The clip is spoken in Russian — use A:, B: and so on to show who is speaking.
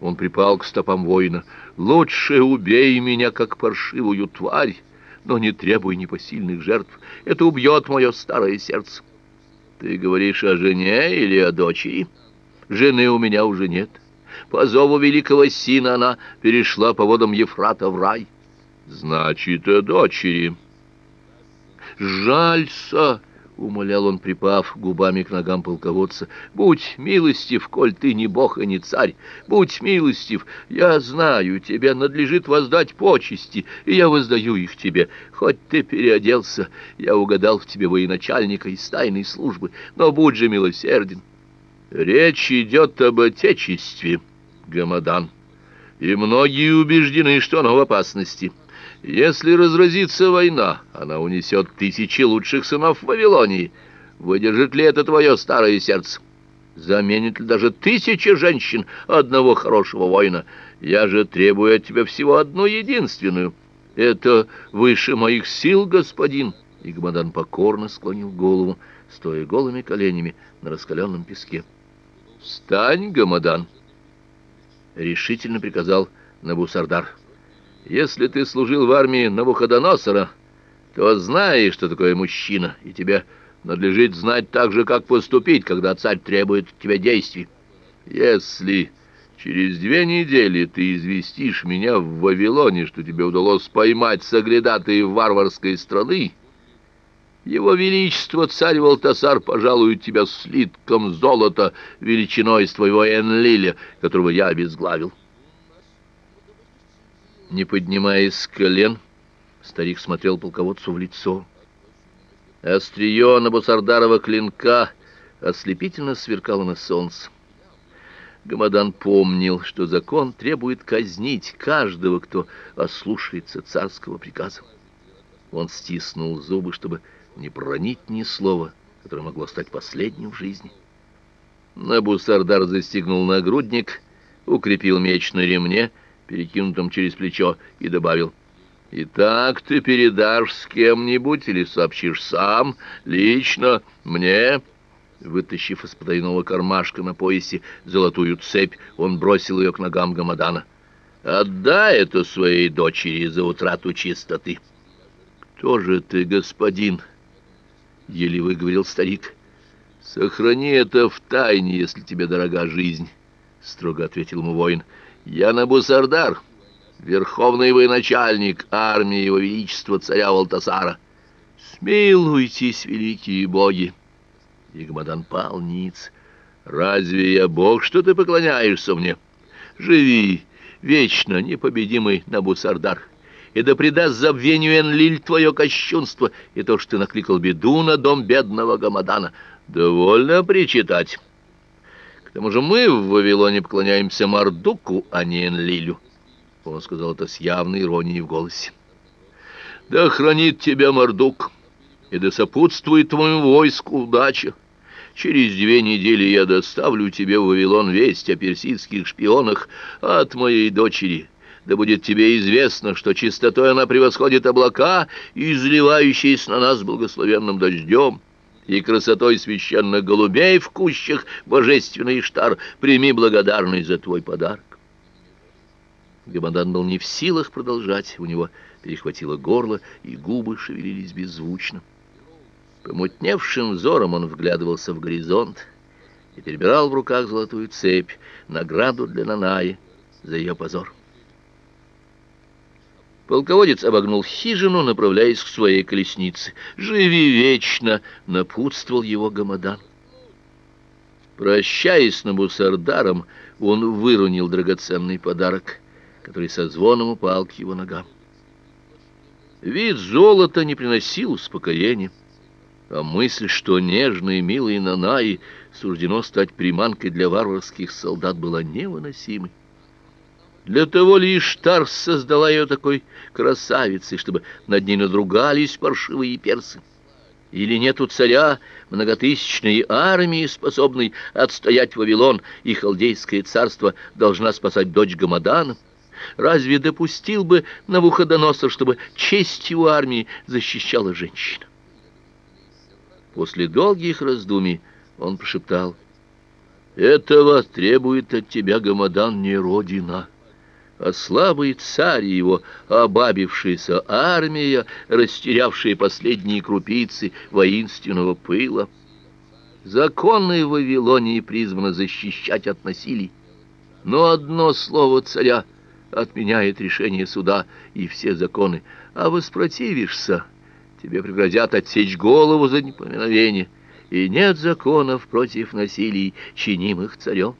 A: Он припал к стопам воина. «Лучше убей меня, как паршивую тварь, но не требуй непосильных жертв. Это убьет мое старое сердце». «Ты говоришь о жене или о дочери?» «Жены у меня уже нет. По зову великого сина она перешла по водам Ефрата в рай». «Значит, о дочери». «Жалься!» Умолял он, припав губами к ногам полководца. «Будь милостив, коль ты не бог и не царь! Будь милостив! Я знаю, тебе надлежит воздать почести, и я воздаю их тебе. Хоть ты переоделся, я угадал в тебе военачальника из тайной службы, но будь же милосерден!» «Речь идет об отечестве, Гамадан, и многие убеждены, что оно в опасности». Если разразится война, она унесет тысячи лучших сынов Вавилонии. Выдержит ли это твое старое сердце? Заменит ли даже тысячи женщин одного хорошего воина? Я же требую от тебя всего одну единственную. Это выше моих сил, господин. Игмадан покорно склонил голову, стоя голыми коленями на раскаленном песке. «Встань, Гамадан!» — решительно приказал Набусардар. Если ты служил в армии Навуходоносора, то знаешь, что такое мужчина, и тебе надлежит знать также, как поступить, когда царь требует от тебя действий. Если через две недели ты известишь меня в Вавилоне, что тебе удалось поймать соглядатые варварской страны, его Величество царь Валтасар пожалует тебя слитком золота величиной с твоего Энлиля, которого я обезглавил. Не поднимаясь с колен, старик смотрел полководцу в лицо. Острие Набусардарова клинка ослепительно сверкало на солнце. Гамадан помнил, что закон требует казнить каждого, кто ослушается царского приказа. Он стиснул зубы, чтобы не проронить ни слова, которое могло стать последним в жизни. Набусардар застегнул нагрудник, укрепил меч на ремне перекинутом через плечо, и добавил, «Итак ты передашь с кем-нибудь или сообщишь сам, лично, мне?» Вытащив из потайного кармашка на поясе золотую цепь, он бросил ее к ногам Гамадана. «Отдай это своей дочери за утрату чистоты». «Кто же ты, господин?» — еле выговорил старик. «Сохрани это в тайне, если тебе дорога жизнь», — строго ответил ему воин. Я Набусардар, верховный военачальник армии его величества царя Валтасара. Смилуйтесь, великие боги!» Игмадан пал ниц. «Разве я бог, что ты поклоняешься мне? Живи, вечно непобедимый Набусардар!» и да предаст забвению Энлиль твое кощунство, и то, что ты накликал беду на дом бедного Гамадана. Довольно причитать». К тому же мы в Вавилоне поклоняемся Мардуку, а не Энлилю. Он сказал это с явной иронией в голосе. Да хранит тебя Мардук, и да сопутствует твоему войску удача. Через две недели я доставлю тебе в Вавилон весть о персидских шпионах от моей дочери. Да будет тебе известно, что чистотой она превосходит облака, изливающиеся на нас благословенным дождем и красотой священных голубей в кущах, божественный Иштар, прими благодарность за твой подарок. Гамадан был не в силах продолжать, у него перехватило горло, и губы шевелились беззвучно. Помутневшим взором он вглядывался в горизонт и перебирал в руках золотую цепь, награду для Нанаи за ее позор. Полководец обогнул хижину, направляясь к своей колеснице. «Живи вечно!» — напутствовал его Гамадан. Прощаясь с Набусардаром, он выронил драгоценный подарок, который со звоном упал к его ногам. Вид золота не приносил успокоения, а мысль, что нежной, милой Нанаи суждено стать приманкой для варварских солдат, была невыносимой. Для того ли Иштар создала ее такой красавицей, чтобы над ней надругались паршивые персы? Или нет у царя многотысячной армии, способной отстоять Вавилон, и халдейское царство должна спасать дочь Гамадана? Разве допустил бы Навуходоносор, чтобы честь его армии защищала женщина? После долгих раздумий он прошептал — Этого требует от тебя, Гамадан, не родина, а слабый царь его обабившаяся армия, растерявшая последние крупицы воинственного пыла. Законы Вавилонии призваны защищать от насилий, но одно слово царя отменяет решение суда и все законы, а воспротивишься, тебе пригрозят отсечь голову за непоминовение, и нет законов против насилий, чинимых царем.